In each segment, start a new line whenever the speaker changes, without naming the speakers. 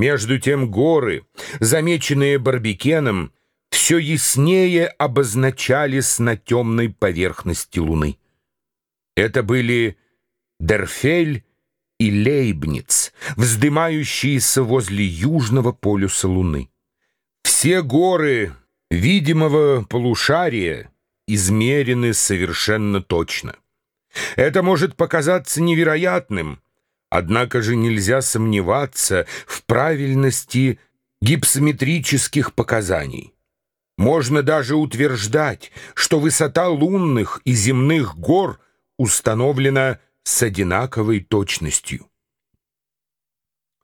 Между тем горы, замеченные Барбикеном, все яснее обозначались на темной поверхности Луны. Это были Дерфель и Лейбниц, вздымающиеся возле южного полюса Луны. Все горы видимого полушария измерены совершенно точно. Это может показаться невероятным, однако же нельзя сомневаться в правильности гипсометрических показаний. Можно даже утверждать, что высота лунных и земных гор установлена с одинаковой точностью.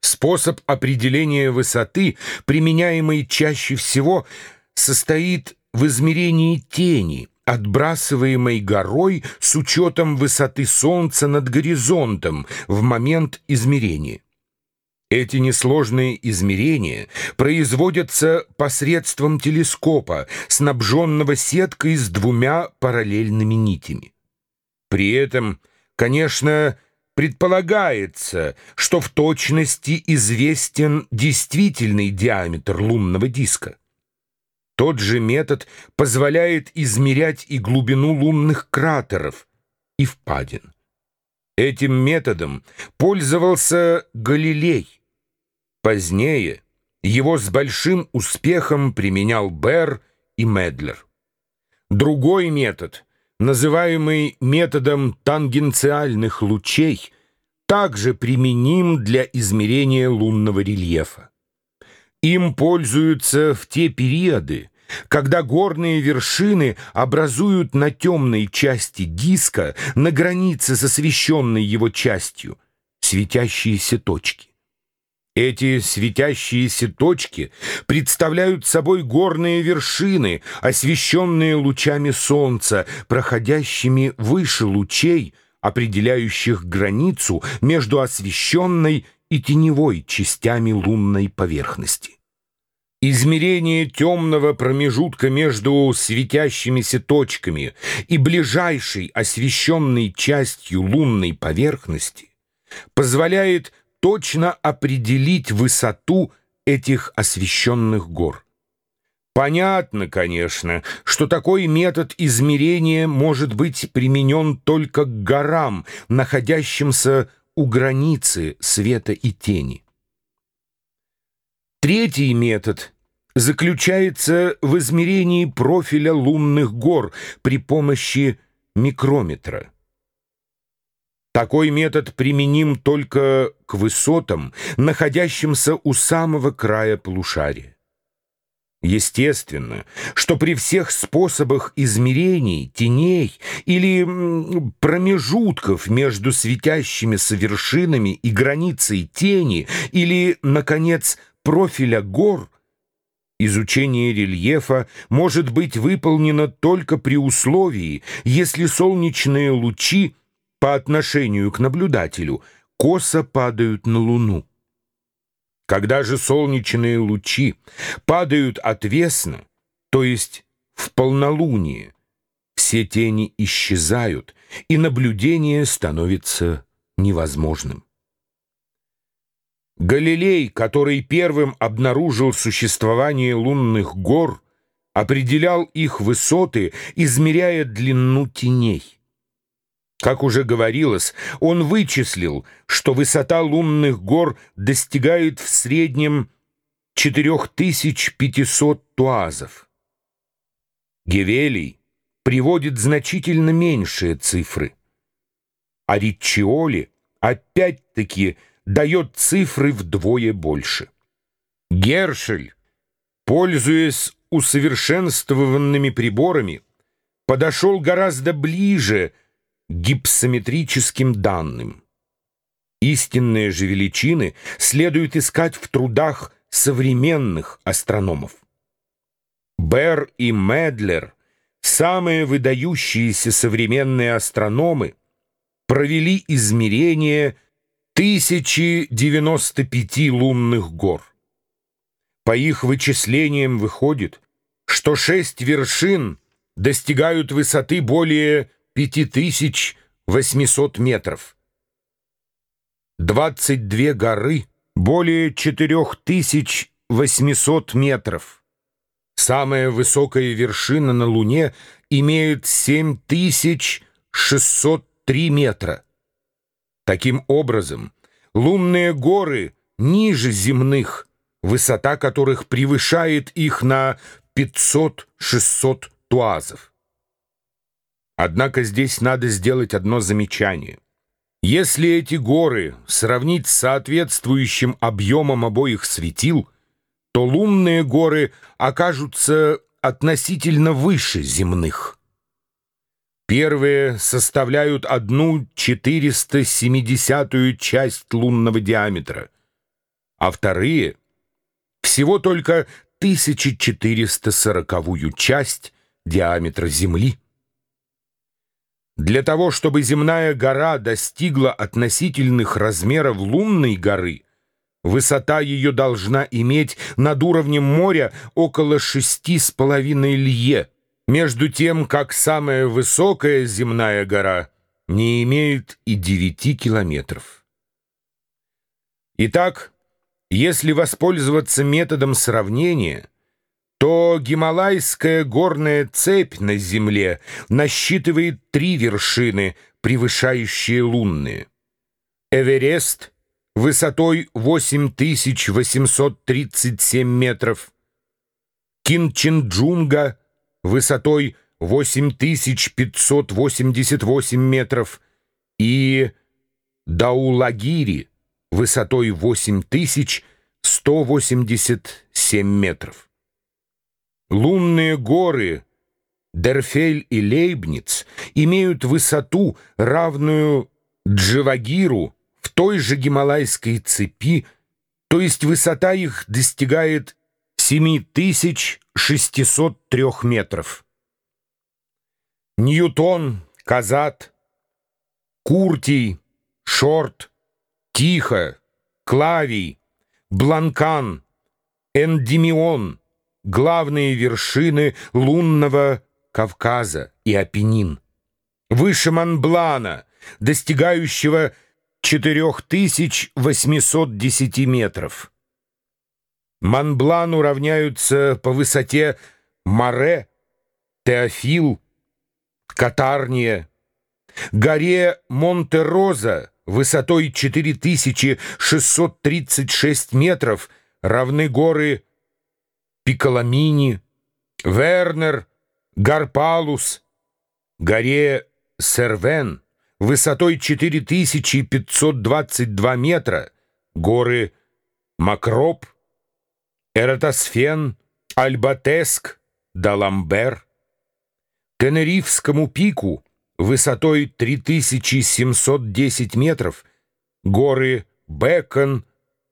Способ определения высоты, применяемый чаще всего, состоит в измерении тени, отбрасываемой горой с учетом высоты Солнца над горизонтом в момент измерения. Эти несложные измерения производятся посредством телескопа, снабженного сеткой с двумя параллельными нитями. При этом, конечно, предполагается, что в точности известен действительный диаметр лунного диска. Тот же метод позволяет измерять и глубину лунных кратеров и впадин. Этим методом пользовался Галилей. Позднее его с большим успехом применял Берр и Медлер. Другой метод, называемый методом тангенциальных лучей, также применим для измерения лунного рельефа. Им пользуются в те периоды, когда горные вершины образуют на темной части диска, на границе с освещенной его частью, светящиеся точки. Эти светящиеся точки представляют собой горные вершины, освещенные лучами солнца, проходящими выше лучей, определяющих границу между освещенной и теневой частями лунной поверхности. Измерение темного промежутка между светящимися точками и ближайшей освещенной частью лунной поверхности позволяет точно определить высоту этих освещенных гор. Понятно, конечно, что такой метод измерения может быть применен только к горам, находящимся у границы света и тени. Третий метод заключается в измерении профиля лунных гор при помощи микрометра. Такой метод применим только к высотам, находящимся у самого края полушария. Естественно, что при всех способах измерений, теней или промежутков между светящимися вершинами и границей тени или, наконец, профиля гор, изучение рельефа может быть выполнено только при условии, если солнечные лучи по отношению к наблюдателю косо падают на Луну. Когда же солнечные лучи падают отвесно, то есть в полнолуние, все тени исчезают, и наблюдение становится невозможным. Галилей, который первым обнаружил существование лунных гор, определял их высоты, измеряя длину теней. Как уже говорилось, он вычислил, что высота лунных гор достигает в среднем 4500 туазов. Гевелий приводит значительно меньшие цифры, а Ричиоли опять-таки дает цифры вдвое больше. Гершель, пользуясь усовершенствованными приборами, подошел гораздо ближе к гипсометрическим данным. Истинные же величины следует искать в трудах современных астрономов. Берр и Медлер, самые выдающиеся современные астрономы, провели измерения 1095 лунных гор. По их вычислениям выходит, что шесть вершин достигают высоты более 5800 метров. 22 горы более 4800 метров. Самая высокая вершина на Луне имеет 7603 метра. Таким образом, лунные горы ниже земных, высота которых превышает их на 500-600 туазов. Однако здесь надо сделать одно замечание. Если эти горы сравнить с соответствующим объемом обоих светил, то лунные горы окажутся относительно выше земных. Первые составляют одну 470-ю часть лунного диаметра, а вторые — всего только 1440-ю часть диаметра Земли. Для того, чтобы земная гора достигла относительных размеров лунной горы, высота ее должна иметь над уровнем моря около шести с половиной лье, между тем, как самая высокая земная гора не имеет и девяти километров. Итак, если воспользоваться методом сравнения – то Гималайская горная цепь на Земле насчитывает три вершины, превышающие лунные. Эверест высотой 8837 метров, Кинченджунга высотой 8588 метров и Даулагири высотой 8187 метров. Лунные горы Дерфель и Лейбниц имеют высоту, равную Дживагиру в той же Гималайской цепи, то есть высота их достигает 7603 метров. Ньютон, Казат, Куртий, Шорт, Тихо, Клавий, Бланкан, Эндимион — главные вершины лунного Кавказа и Апеннин. Выше Монблана, достигающего 4810 метров. Монблану равняются по высоте Море, Теофил, Катарния, горе Монте-Роза высотой 4636 метров равны горы Пиколамини, Вернер, Гарпалус, горе Сервен, высотой 4522 метра, горы Макроп, Эратосфен, Альбатеск, Даламбер, Тенерифскому пику высотой 3710 метров, горы Бекон,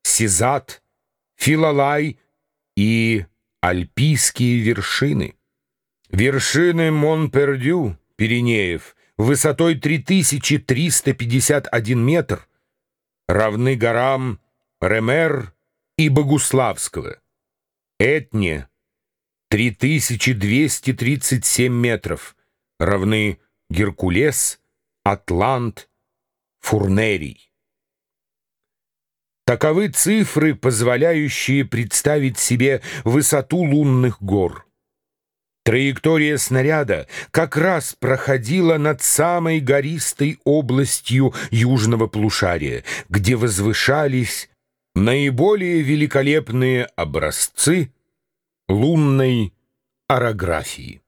Сизат, Филалай и Альпийские вершины. Вершины Монпердю, Пиренеев, высотой 3351 метр, равны горам Ремер и Богуславского. Этне 3237 метров, равны Геркулес, Атлант, Фурнерий. Таковы цифры, позволяющие представить себе высоту лунных гор. Траектория снаряда как раз проходила над самой гористой областью южного полушария, где возвышались наиболее великолепные образцы лунной орографии.